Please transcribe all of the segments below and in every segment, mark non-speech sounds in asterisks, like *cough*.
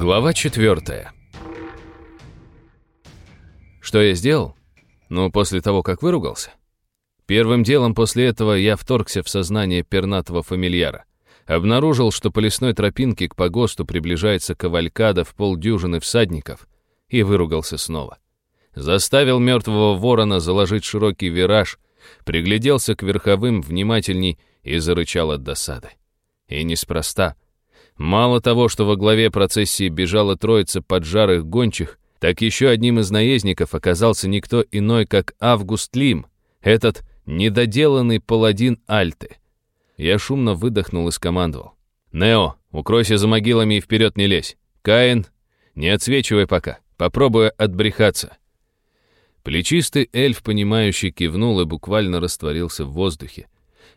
Глава 4. Что я сделал? Ну, после того, как выругался. Первым делом после этого я вторгся в сознание пернатого фамильяра. Обнаружил, что по лесной тропинке к погосту приближается кавалькада в полдюжины всадников, и выругался снова. Заставил мертвого ворона заложить широкий вираж, пригляделся к верховым внимательней и зарычал от досады. И неспроста — Мало того, что во главе процессии бежала троица поджарых гончих, так еще одним из наездников оказался никто иной, как Август Лим, этот недоделанный паладин Альты. Я шумно выдохнул и скомандовал. «Нео, укройся за могилами и вперед не лезь. Каин, не отсвечивай пока, попробуй отбрехаться». Плечистый эльф, понимающий, кивнул и буквально растворился в воздухе.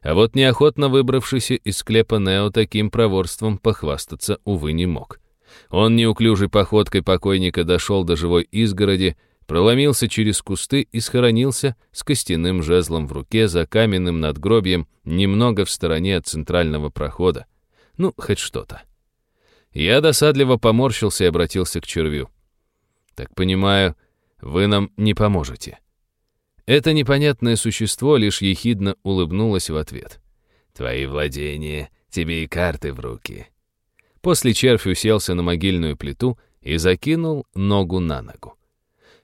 А вот неохотно выбравшийся из склепа Нео таким проворством похвастаться, увы, не мог. Он неуклюжей походкой покойника дошел до живой изгороди, проломился через кусты и схоронился с костяным жезлом в руке за каменным надгробием немного в стороне от центрального прохода. Ну, хоть что-то. Я досадливо поморщился и обратился к червю. «Так понимаю, вы нам не поможете». Это непонятное существо лишь ехидно улыбнулось в ответ. «Твои владения, тебе и карты в руки». После червь уселся на могильную плиту и закинул ногу на ногу.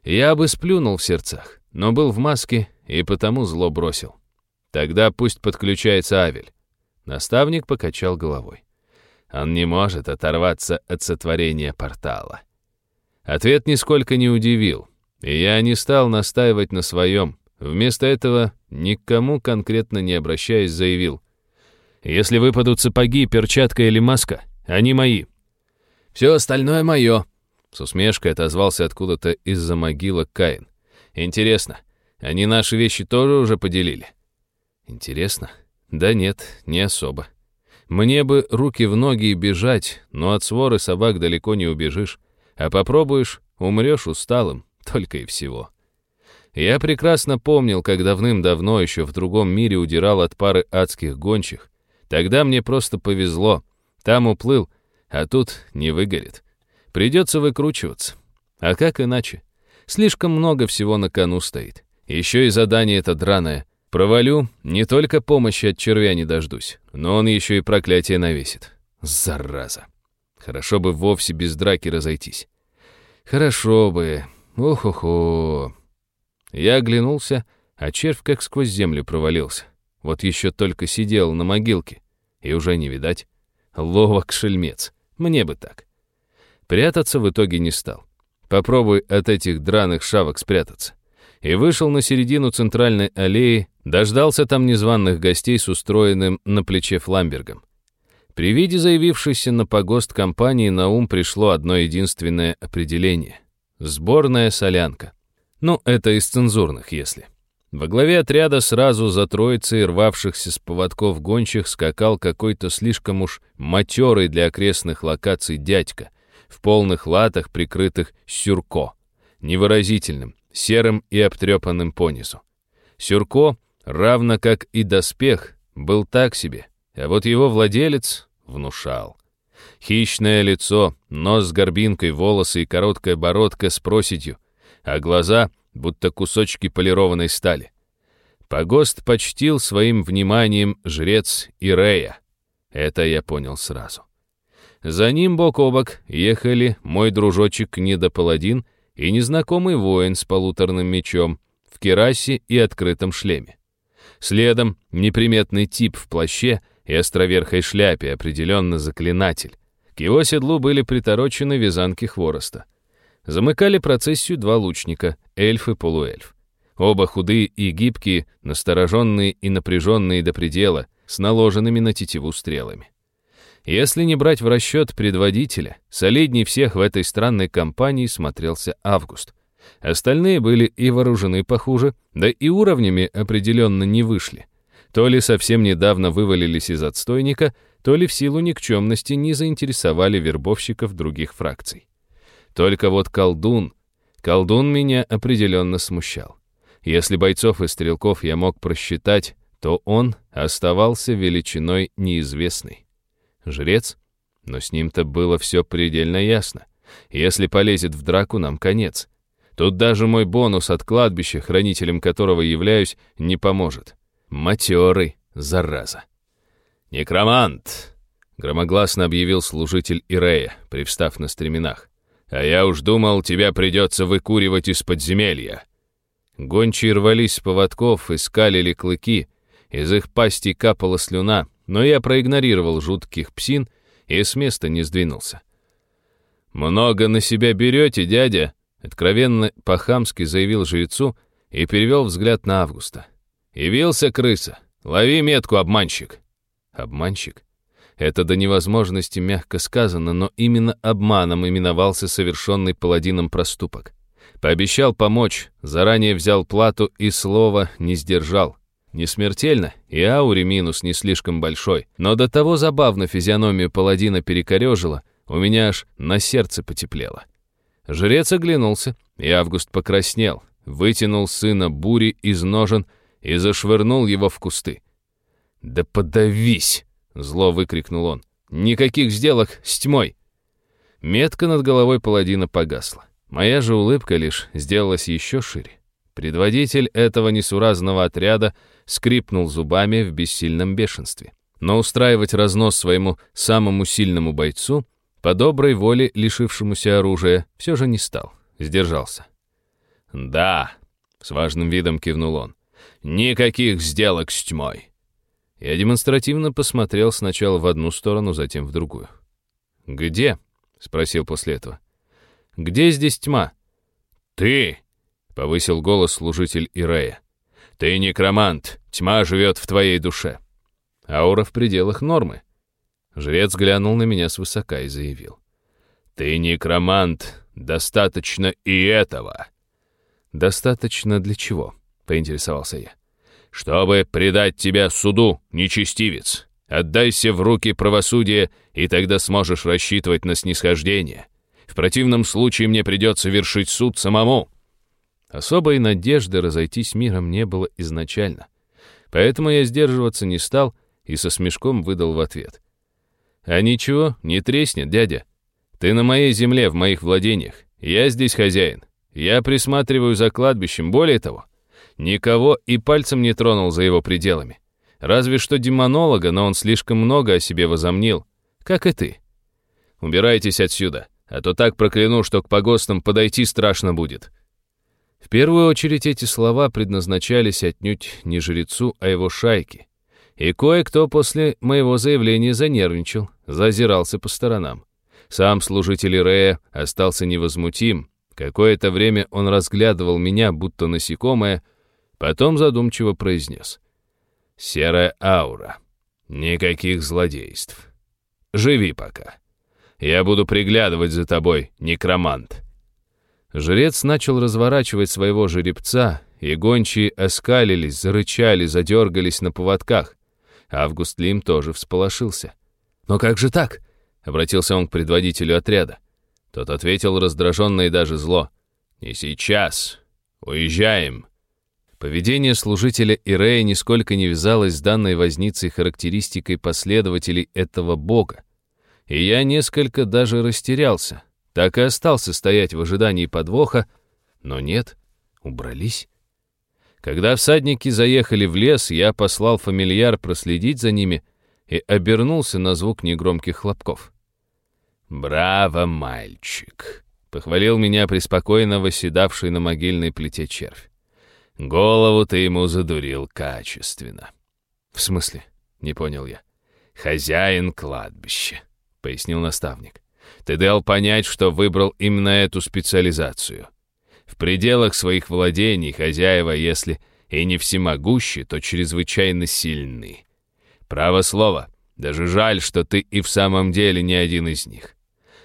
Я бы сплюнул в сердцах, но был в маске и потому зло бросил. Тогда пусть подключается Авель. Наставник покачал головой. Он не может оторваться от сотворения портала. Ответ нисколько не удивил. И я не стал настаивать на своем. Вместо этого, никому конкретно не обращаясь, заявил. «Если выпадут сапоги, перчатка или маска, они мои. Все остальное мое», — с усмешкой отозвался откуда-то из-за могилы Каин. «Интересно, они наши вещи тоже уже поделили?» «Интересно? Да нет, не особо. Мне бы руки в ноги и бежать, но от своры собак далеко не убежишь. А попробуешь — умрешь усталым. Только и всего. Я прекрасно помнил, как давным-давно еще в другом мире удирал от пары адских гончих. Тогда мне просто повезло. Там уплыл, а тут не выгорит. Придется выкручиваться. А как иначе? Слишком много всего на кону стоит. Еще и задание это драное. Провалю, не только помощи от червя не дождусь, но он еще и проклятие навесит. Зараза. Хорошо бы вовсе без драки разойтись. Хорошо бы... Ох, ох, ох! Я оглянулся, а червь как сквозь землю провалился. Вот еще только сидел на могилке, и уже не видать. Ловок шельмец, мне бы так. Прятаться в итоге не стал. Попробуй от этих драных шавок спрятаться. И вышел на середину центральной аллеи, дождался там незваных гостей с устроенным на плече фламбергом. При виде заявившейся на погост компании на ум пришло одно единственное определение — Сборная солянка. Ну, это из цензурных, если. Во главе отряда сразу за троицей рвавшихся с поводков гончих скакал какой-то слишком уж матерый для окрестных локаций дядька, в полных латах, прикрытых сюрко, невыразительным, серым и обтрепанным понизу. Сюрко, равно как и доспех, был так себе, а вот его владелец внушал. Хищное лицо, нос с горбинкой, волосы и короткая бородка с проседью, а глаза будто кусочки полированной стали. Погост почтил своим вниманием жрец Ирея. Это я понял сразу. За ним бок о бок ехали мой дружочек Недопаладин и незнакомый воин с полуторным мечом в керасе и открытом шлеме. Следом неприметный тип в плаще и островерхой шляпе, определенно заклинатель. К его седлу были приторочены вязанки хвороста. Замыкали процессию два лучника, эльф и полуэльф. Оба худые и гибкие, настороженные и напряженные до предела, с наложенными на тетиву стрелами. Если не брать в расчет предводителя, солидней всех в этой странной компании смотрелся Август. Остальные были и вооружены похуже, да и уровнями определенно не вышли то ли совсем недавно вывалились из отстойника, то ли в силу никчемности не заинтересовали вербовщиков других фракций. Только вот колдун... Колдун меня определенно смущал. Если бойцов и стрелков я мог просчитать, то он оставался величиной неизвестной. Жрец? Но с ним-то было все предельно ясно. Если полезет в драку, нам конец. Тут даже мой бонус от кладбища, хранителем которого являюсь, не поможет. Матерый, зараза. «Некромант!» — громогласно объявил служитель Ирея, привстав на стременах. «А я уж думал, тебя придется выкуривать из подземелья». Гончие рвались с поводков и скалили клыки, из их пасти капала слюна, но я проигнорировал жутких псин и с места не сдвинулся. «Много на себя берете, дядя?» — откровенно по-хамски заявил жрецу и перевел взгляд на Августа. «Явился крыса! Лови метку, обманщик!» «Обманщик?» Это до невозможности мягко сказано, но именно обманом именовался совершенный паладином проступок. Пообещал помочь, заранее взял плату и слово не сдержал. Не смертельно, и ауре минус не слишком большой, но до того забавно физиономию паладина перекорежило, у меня аж на сердце потеплело. Жрец оглянулся, и Август покраснел, вытянул сына бури из ножен и зашвырнул его в кусты. «Да подавись!» — зло выкрикнул он. «Никаких сделок с тьмой!» Метка над головой паладина погасла. Моя же улыбка лишь сделалась еще шире. Предводитель этого несуразного отряда скрипнул зубами в бессильном бешенстве. Но устраивать разнос своему самому сильному бойцу, по доброй воле лишившемуся оружия, все же не стал. Сдержался. «Да», — с важным видом кивнул он, Никаких сделок с тьмой!» Я демонстративно посмотрел сначала в одну сторону, затем в другую. «Где?» — спросил после этого. «Где здесь тьма?» «Ты!» — повысил голос служитель Ирея. «Ты некромант, тьма живет в твоей душе». Аура в пределах нормы. Жрец глянул на меня свысока и заявил. «Ты некромант, достаточно и этого». «Достаточно для чего?» поинтересовался я. «Чтобы предать тебя суду, нечестивец, отдайся в руки правосудия, и тогда сможешь рассчитывать на снисхождение. В противном случае мне придется вершить суд самому». Особой надежды разойтись миром не было изначально. Поэтому я сдерживаться не стал и со смешком выдал в ответ. «А ничего, не треснет, дядя. Ты на моей земле, в моих владениях. Я здесь хозяин. Я присматриваю за кладбищем. Более того, Никого и пальцем не тронул за его пределами. Разве что демонолога, но он слишком много о себе возомнил. Как и ты. Убирайтесь отсюда, а то так прокляну, что к погостам подойти страшно будет». В первую очередь эти слова предназначались отнюдь не жрецу, а его шайке. И кое-кто после моего заявления занервничал, зазирался по сторонам. Сам служитель Рея остался невозмутим. Какое-то время он разглядывал меня, будто насекомое, Потом задумчиво произнес. «Серая аура. Никаких злодейств. Живи пока. Я буду приглядывать за тобой, некромант». Жрец начал разворачивать своего жеребца, и гончие оскалились, зарычали, задергались на поводках. Август Лим тоже всполошился. «Но как же так?» — обратился он к предводителю отряда. Тот ответил раздраженно и даже зло. «Не сейчас. Уезжаем. Поведение служителя Ирея нисколько не вязалось с данной возницей характеристикой последователей этого бога. И я несколько даже растерялся. Так и остался стоять в ожидании подвоха, но нет, убрались. Когда всадники заехали в лес, я послал фамильяр проследить за ними и обернулся на звук негромких хлопков. «Браво, мальчик!» — похвалил меня преспокойно восседавший на могильной плите червь. Голову ты ему задурил качественно. В смысле? Не понял я. Хозяин кладбища, пояснил наставник. Ты дал понять, что выбрал именно эту специализацию. В пределах своих владений хозяева, если и не всемогущие, то чрезвычайно сильны. Право слово, даже жаль, что ты и в самом деле не один из них.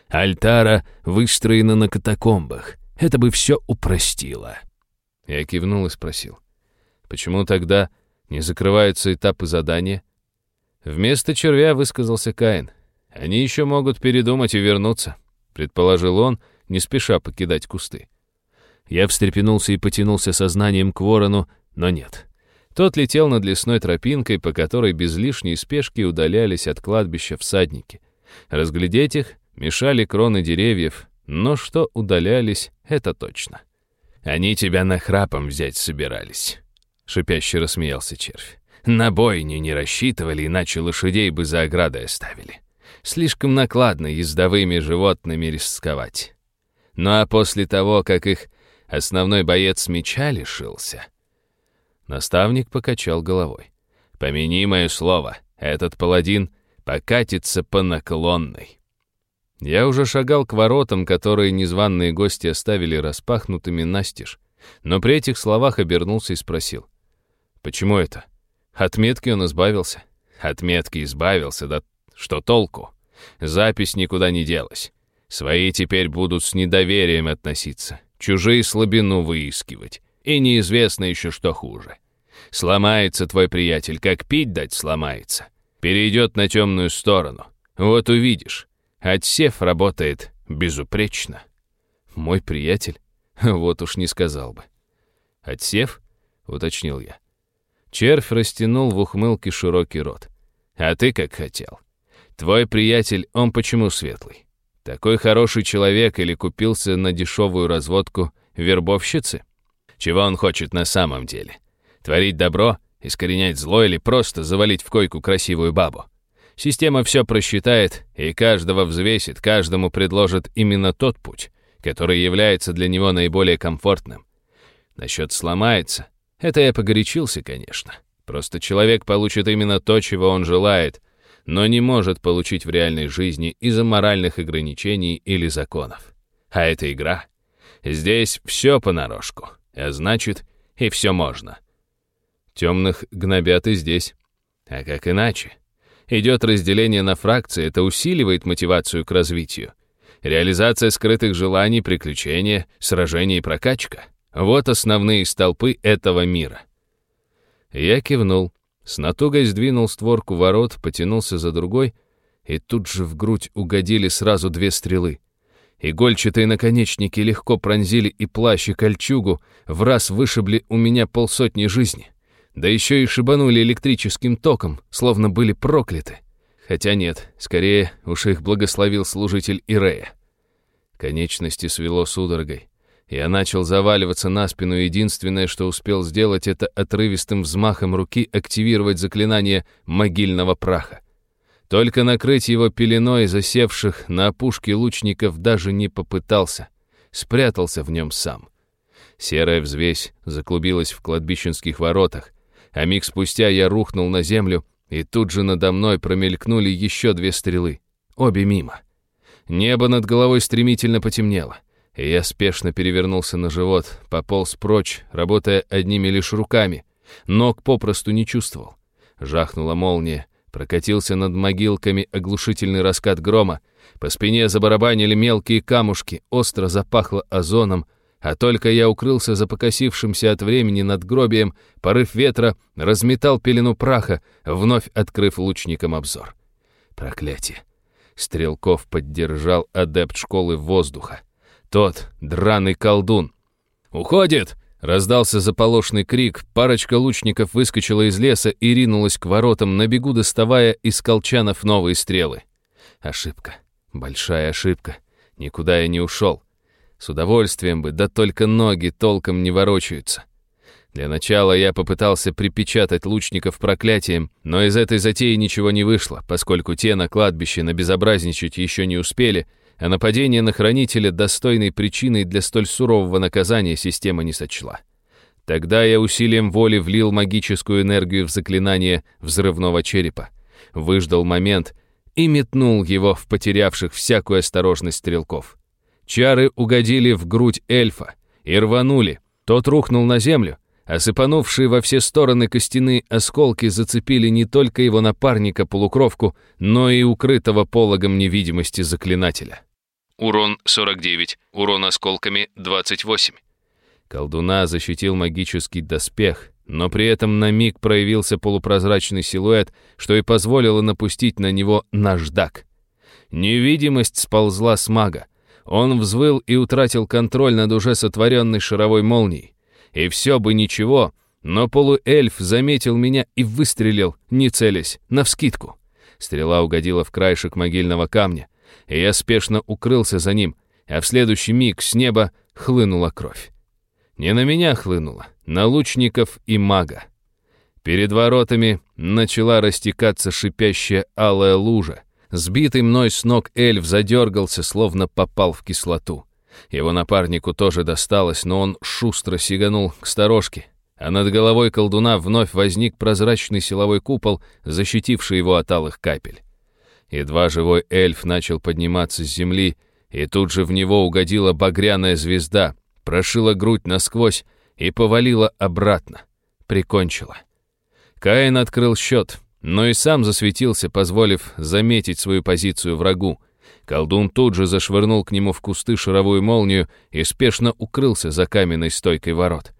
Альтара выстроена на катакомбах. Это бы все упростило. Я кивнул и спросил. «Почему тогда не закрываются этапы задания?» Вместо червя высказался Каин. «Они еще могут передумать и вернуться», — предположил он, не спеша покидать кусты. Я встрепенулся и потянулся сознанием к ворону, но нет. Тот летел над лесной тропинкой, по которой без лишней спешки удалялись от кладбища всадники. Разглядеть их мешали кроны деревьев, но что удалялись, это точно. Они тебя на храпом взять собирались», — шипяще рассмеялся червь. «На бойни не рассчитывали, иначе лошадей бы за оградой оставили. Слишком накладно ездовыми животными рисковать. Ну а после того, как их основной боец меча лишился...» Наставник покачал головой. «Помяни мое слово, этот паладин покатится по наклонной». Я уже шагал к воротам, которые незваные гости оставили распахнутыми настежь, но при этих словах обернулся и спросил. «Почему это? От метки он избавился?» «От метки избавился, да что толку? Запись никуда не делась. Свои теперь будут с недоверием относиться, чужие слабину выискивать, и неизвестно еще что хуже. Сломается твой приятель, как пить дать сломается. Перейдет на темную сторону. Вот увидишь». Отсев работает безупречно. Мой приятель? *laughs* Вот уж не сказал бы. Отсев? Уточнил я. Червь растянул в ухмылке широкий рот. А ты как хотел. Твой приятель, он почему светлый? Такой хороший человек или купился на дешевую разводку вербовщицы? Чего он хочет на самом деле? Творить добро, искоренять зло или просто завалить в койку красивую бабу? Система все просчитает и каждого взвесит, каждому предложит именно тот путь, который является для него наиболее комфортным. Насчет «сломается» — это я погорячился, конечно. Просто человек получит именно то, чего он желает, но не может получить в реальной жизни из-за моральных ограничений или законов. А это игра. Здесь все понарошку, а значит, и все можно. Темных гнобят и здесь. А как иначе? идет разделение на фракции, это усиливает мотивацию к развитию. Реализация скрытых желаний, приключения, сражения и прокачка — вот основные столпы этого мира. Я кивнул, с натугой сдвинул створку ворот, потянулся за другой, и тут же в грудь угодили сразу две стрелы. Игольчатые наконечники легко пронзили и плащ, и кольчугу, в раз вышибли у меня полсотни жизни. Да еще и шибанули электрическим током, словно были прокляты. Хотя нет, скорее уж их благословил служитель Ирея. Конечности свело судорогой. Я начал заваливаться на спину, единственное, что успел сделать, это отрывистым взмахом руки активировать заклинание могильного праха. Только накрыть его пеленой засевших на опушке лучников даже не попытался. Спрятался в нем сам. Серая взвесь заклубилась в кладбищенских воротах, а миг спустя я рухнул на землю, и тут же надо мной промелькнули еще две стрелы, обе мимо. Небо над головой стремительно потемнело, и я спешно перевернулся на живот, пополз прочь, работая одними лишь руками, ног попросту не чувствовал. Жахнула молния, прокатился над могилками оглушительный раскат грома, по спине забарабанили мелкие камушки, остро запахло озоном, а только я укрылся за покосившимся от времени надгробием, порыв ветра разметал пелену праха, вновь открыв лучникам обзор. Проклятие. Стрелков поддержал адепт школы воздуха. Тот — драный колдун. «Уходит!» — раздался заполошный крик. Парочка лучников выскочила из леса и ринулась к воротам, на бегу доставая из колчанов новые стрелы. Ошибка. Большая ошибка. Никуда я не ушел. С удовольствием бы, да только ноги толком не ворочаются. Для начала я попытался припечатать лучников проклятием, но из этой затеи ничего не вышло, поскольку те на кладбище набезобразничать еще не успели, а нападение на хранителя достойной причиной для столь сурового наказания система не сочла. Тогда я усилием воли влил магическую энергию в заклинание взрывного черепа, выждал момент и метнул его в потерявших всякую осторожность стрелков. Чары угодили в грудь эльфа и рванули. Тот рухнул на землю, а Осыпанувшие во все стороны костяные осколки зацепили не только его напарника-полукровку, но и укрытого пологом невидимости заклинателя. Урон 49, урон осколками 28. Колдуна защитил магический доспех, но при этом на миг проявился полупрозрачный силуэт, что и позволило напустить на него наждак. Невидимость сползла с мага, он взвыл и утратил контроль над уже сотворенной шаровой молнией. И все бы ничего, но полуэльф заметил меня и выстрелил, не целясь, навскидку. Стрела угодила в краешек могильного камня, и я спешно укрылся за ним, а в следующий миг с неба хлынула кровь. Не на меня хлынула, на лучников и мага. Перед воротами начала растекаться шипящая алая лужа, Сбитый мной с ног эльф задергался, словно попал в кислоту. Его напарнику тоже досталось, но он шустро сиганул к сторожке, а над головой колдуна вновь возник прозрачный силовой купол, защитивший его от алых капель. Едва живой эльф начал подниматься с земли, и тут же в него угодила багряная звезда, прошила грудь насквозь и повалила обратно. Прикончила. Каин открыл счет но и сам засветился, позволив заметить свою позицию врагу. Колдун тут же зашвырнул к нему в кусты шаровую молнию и спешно укрылся за каменной стойкой ворот.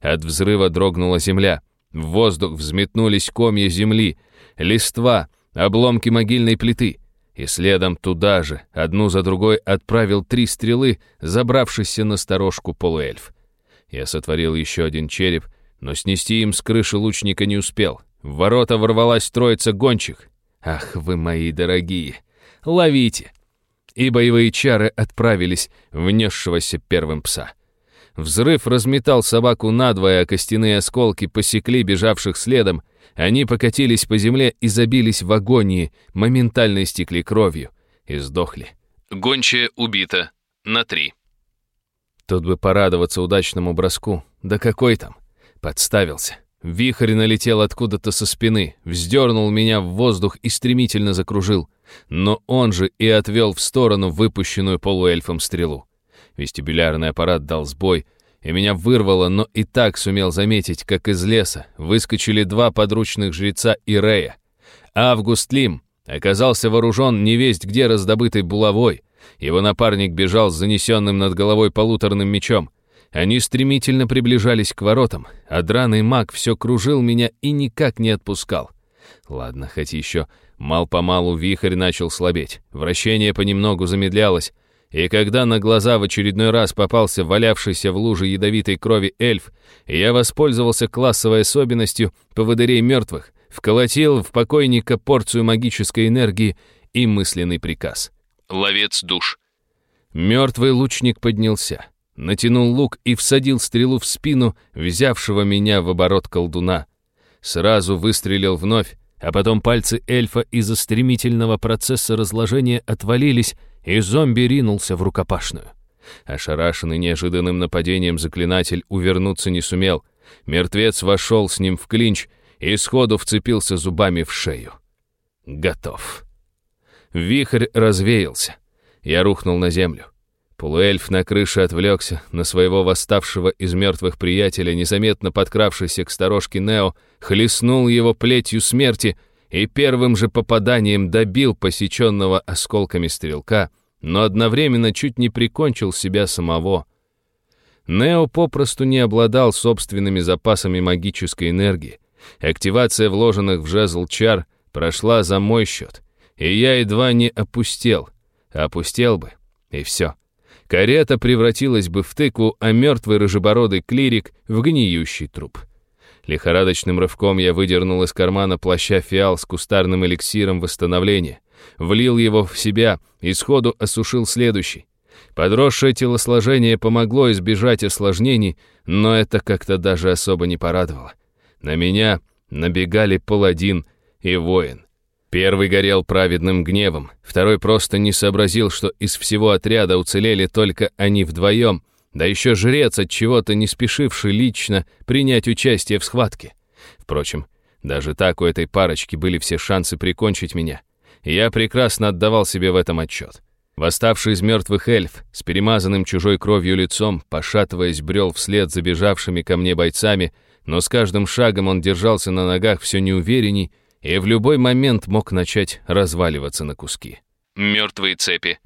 От взрыва дрогнула земля. В воздух взметнулись комья земли, листва, обломки могильной плиты. И следом туда же, одну за другой, отправил три стрелы, забравшийся на сторожку полуэльф. Я сотворил еще один череп, но снести им с крыши лучника не успел — в ворота ворвалась троица гончих. «Ах вы мои дорогие! Ловите!» И боевые чары отправились в несшегося первым пса. Взрыв разметал собаку надвое, а костяные осколки посекли бежавших следом. Они покатились по земле и забились в агонии, моментально истекли кровью и сдохли. Гончая убита на три. Тут бы порадоваться удачному броску. Да какой там? Подставился. Вихрь налетел откуда-то со спины, вздернул меня в воздух и стремительно закружил. Но он же и отвел в сторону выпущенную полуэльфом стрелу. Вестибулярный аппарат дал сбой, и меня вырвало, но и так сумел заметить, как из леса выскочили два подручных жреца Ирея. Август Лим оказался вооружен невесть где раздобытой булавой. Его напарник бежал с занесенным над головой полуторным мечом — они стремительно приближались к воротам, а драный маг все кружил меня и никак не отпускал. Ладно, хоть еще. Мал-помалу вихрь начал слабеть, вращение понемногу замедлялось, и когда на глаза в очередной раз попался валявшийся в луже ядовитой крови эльф, я воспользовался классовой особенностью поводырей мертвых, вколотил в покойника порцию магической энергии и мысленный приказ. «Ловец душ». Мертвый лучник поднялся натянул лук и всадил стрелу в спину, взявшего меня в оборот колдуна. Сразу выстрелил вновь, а потом пальцы эльфа из-за стремительного процесса разложения отвалились, и зомби ринулся в рукопашную. Ошарашенный неожиданным нападением заклинатель увернуться не сумел. Мертвец вошел с ним в клинч и сходу вцепился зубами в шею. Готов. Вихрь развеялся. Я рухнул на землю. Полуэльф на крыше отвлекся на своего восставшего из мертвых приятеля, незаметно подкравшийся к сторожке Нео, хлестнул его плетью смерти и первым же попаданием добил посеченного осколками стрелка, но одновременно чуть не прикончил себя самого. Нео попросту не обладал собственными запасами магической энергии. Активация вложенных в жезл чар прошла за мой счет, и я едва не опустел. Опустел бы, и все. Карета превратилась бы в тыкву, а мертвый рыжебородый клирик — в гниющий труп. Лихорадочным рывком я выдернул из кармана плаща фиал с кустарным эликсиром восстановления, влил его в себя и сходу осушил следующий. Подросшее телосложение помогло избежать осложнений, но это как-то даже особо не порадовало. На меня набегали паладин и воин. Первый горел праведным гневом, второй просто не сообразил, что из всего отряда уцелели только они вдвоем, да еще жрец от чего-то не спешивший лично принять участие в схватке. Впрочем, даже так у этой парочки были все шансы прикончить меня. И я прекрасно отдавал себе в этом отчет. Восставший из мертвых эльф, с перемазанным чужой кровью лицом, пошатываясь, брел вслед забежавшими ко мне бойцами, но с каждым шагом он держался на ногах все неуверенней и в любой момент мог начать разваливаться на куски. Мертвые цепи.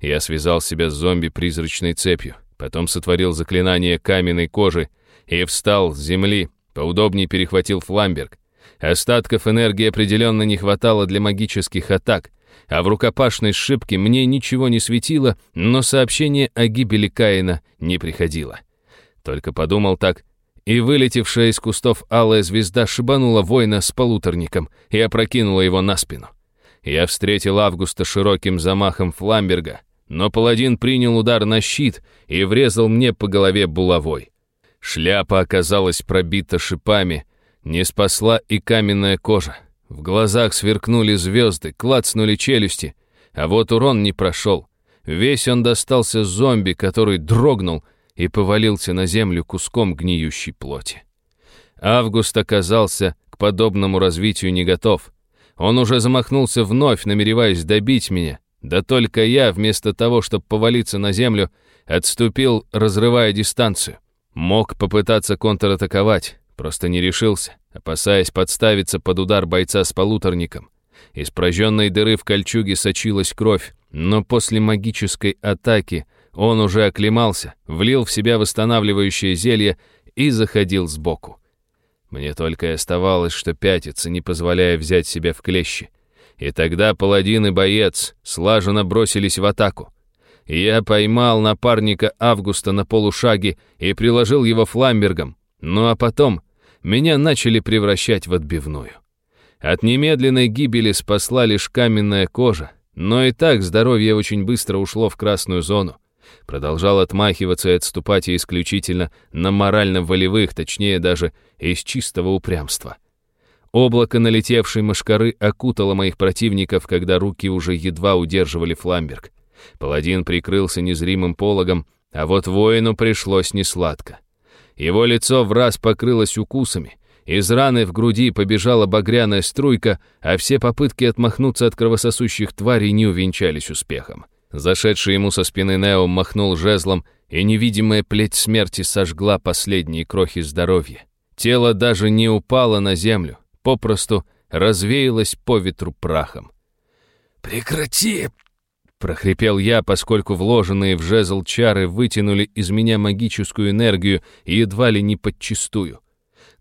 Я связал себя с зомби призрачной цепью, потом сотворил заклинание каменной кожи и встал с земли, поудобнее перехватил фламберг. Остатков энергии определенно не хватало для магических атак, а в рукопашной сшибке мне ничего не светило, но сообщение о гибели Каина не приходило. Только подумал так, и вылетевшая из кустов алая звезда шибанула воина с полуторником и опрокинула его на спину. Я встретил Августа широким замахом фламберга, но паладин принял удар на щит и врезал мне по голове булавой. Шляпа оказалась пробита шипами, не спасла и каменная кожа. В глазах сверкнули звезды, клацнули челюсти, а вот урон не прошел. Весь он достался зомби, который дрогнул — и повалился на землю куском гниющей плоти. Август оказался к подобному развитию не готов. Он уже замахнулся вновь, намереваясь добить меня. Да только я, вместо того, чтобы повалиться на землю, отступил, разрывая дистанцию. Мог попытаться контратаковать, просто не решился, опасаясь подставиться под удар бойца с полуторником. Из прожженной дыры в кольчуге сочилась кровь, но после магической атаки он уже оклемался, влил в себя восстанавливающее зелье и заходил сбоку. Мне только и оставалось, что пятиться, не позволяя взять себя в клещи. И тогда паладин и боец слаженно бросились в атаку. Я поймал напарника Августа на полушаге и приложил его фламбергом, ну а потом меня начали превращать в отбивную. От немедленной гибели спасла лишь каменная кожа, но и так здоровье очень быстро ушло в красную зону продолжал отмахиваться и отступать исключительно на морально-волевых, точнее даже из чистого упрямства. Облако налетевшей мошкары окутало моих противников, когда руки уже едва удерживали фламберг. Паладин прикрылся незримым пологом, а вот воину пришлось несладко. Его лицо в раз покрылось укусами, из раны в груди побежала багряная струйка, а все попытки отмахнуться от кровососущих тварей не увенчались успехом. Зашедший ему со спины Нео махнул жезлом, и невидимая плеть смерти сожгла последние крохи здоровья. Тело даже не упало на землю, попросту развеялось по ветру прахом. «Прекрати!» — прохрипел я, поскольку вложенные в жезл чары вытянули из меня магическую энергию и едва ли не подчистую.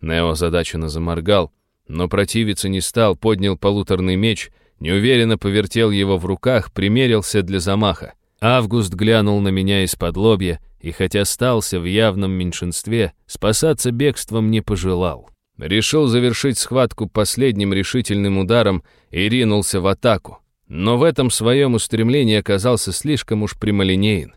Нео задаченно заморгал, но противиться не стал, поднял полуторный меч — Неуверенно повертел его в руках, примерился для замаха. Август глянул на меня из-под лобья, и хотя стался в явном меньшинстве, спасаться бегством не пожелал. Решил завершить схватку последним решительным ударом и ринулся в атаку. Но в этом своем устремлении оказался слишком уж прямолинеен.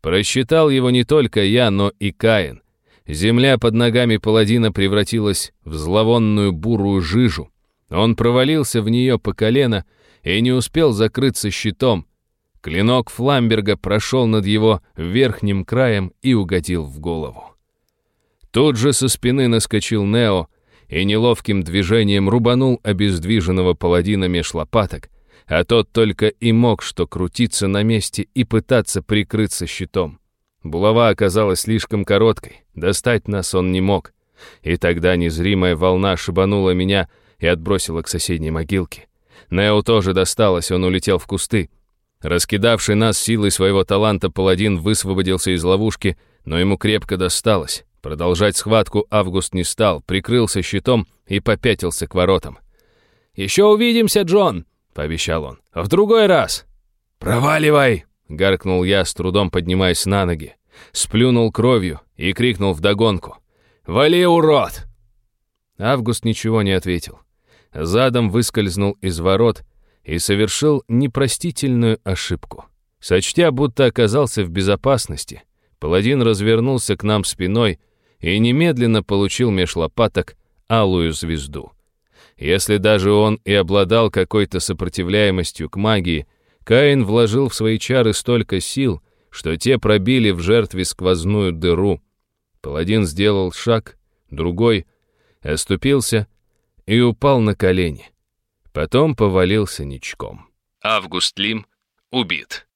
Просчитал его не только я, но и Каин. Земля под ногами паладина превратилась в зловонную бурую жижу. Он провалился в нее по колено и не успел закрыться щитом. Клинок Фламберга прошел над его верхним краем и угодил в голову. Тут же со спины наскочил Нео и неловким движением рубанул обездвиженного паладина меж лопаток, а тот только и мог что крутиться на месте и пытаться прикрыться щитом. Булава оказалась слишком короткой, достать нас он не мог. И тогда незримая волна шибанула меня — и отбросило к соседней могилке. Нео тоже досталось, он улетел в кусты. Раскидавший нас силой своего таланта паладин высвободился из ловушки, но ему крепко досталось. Продолжать схватку Август не стал, прикрылся щитом и попятился к воротам. «Еще увидимся, Джон!» — пообещал он. «В другой раз!» «Проваливай!» — гаркнул я, с трудом поднимаясь на ноги. Сплюнул кровью и крикнул вдогонку. «Вали, урод!» Август ничего не ответил задом выскользнул из ворот и совершил непростительную ошибку. Сочтя, будто оказался в безопасности, паладин развернулся к нам спиной и немедленно получил меж лопаток алую звезду. Если даже он и обладал какой-то сопротивляемостью к магии, Каин вложил в свои чары столько сил, что те пробили в жертве сквозную дыру. Паладин сделал шаг, другой, оступился и упал на колени. Потом повалился ничком. Август Лим убит.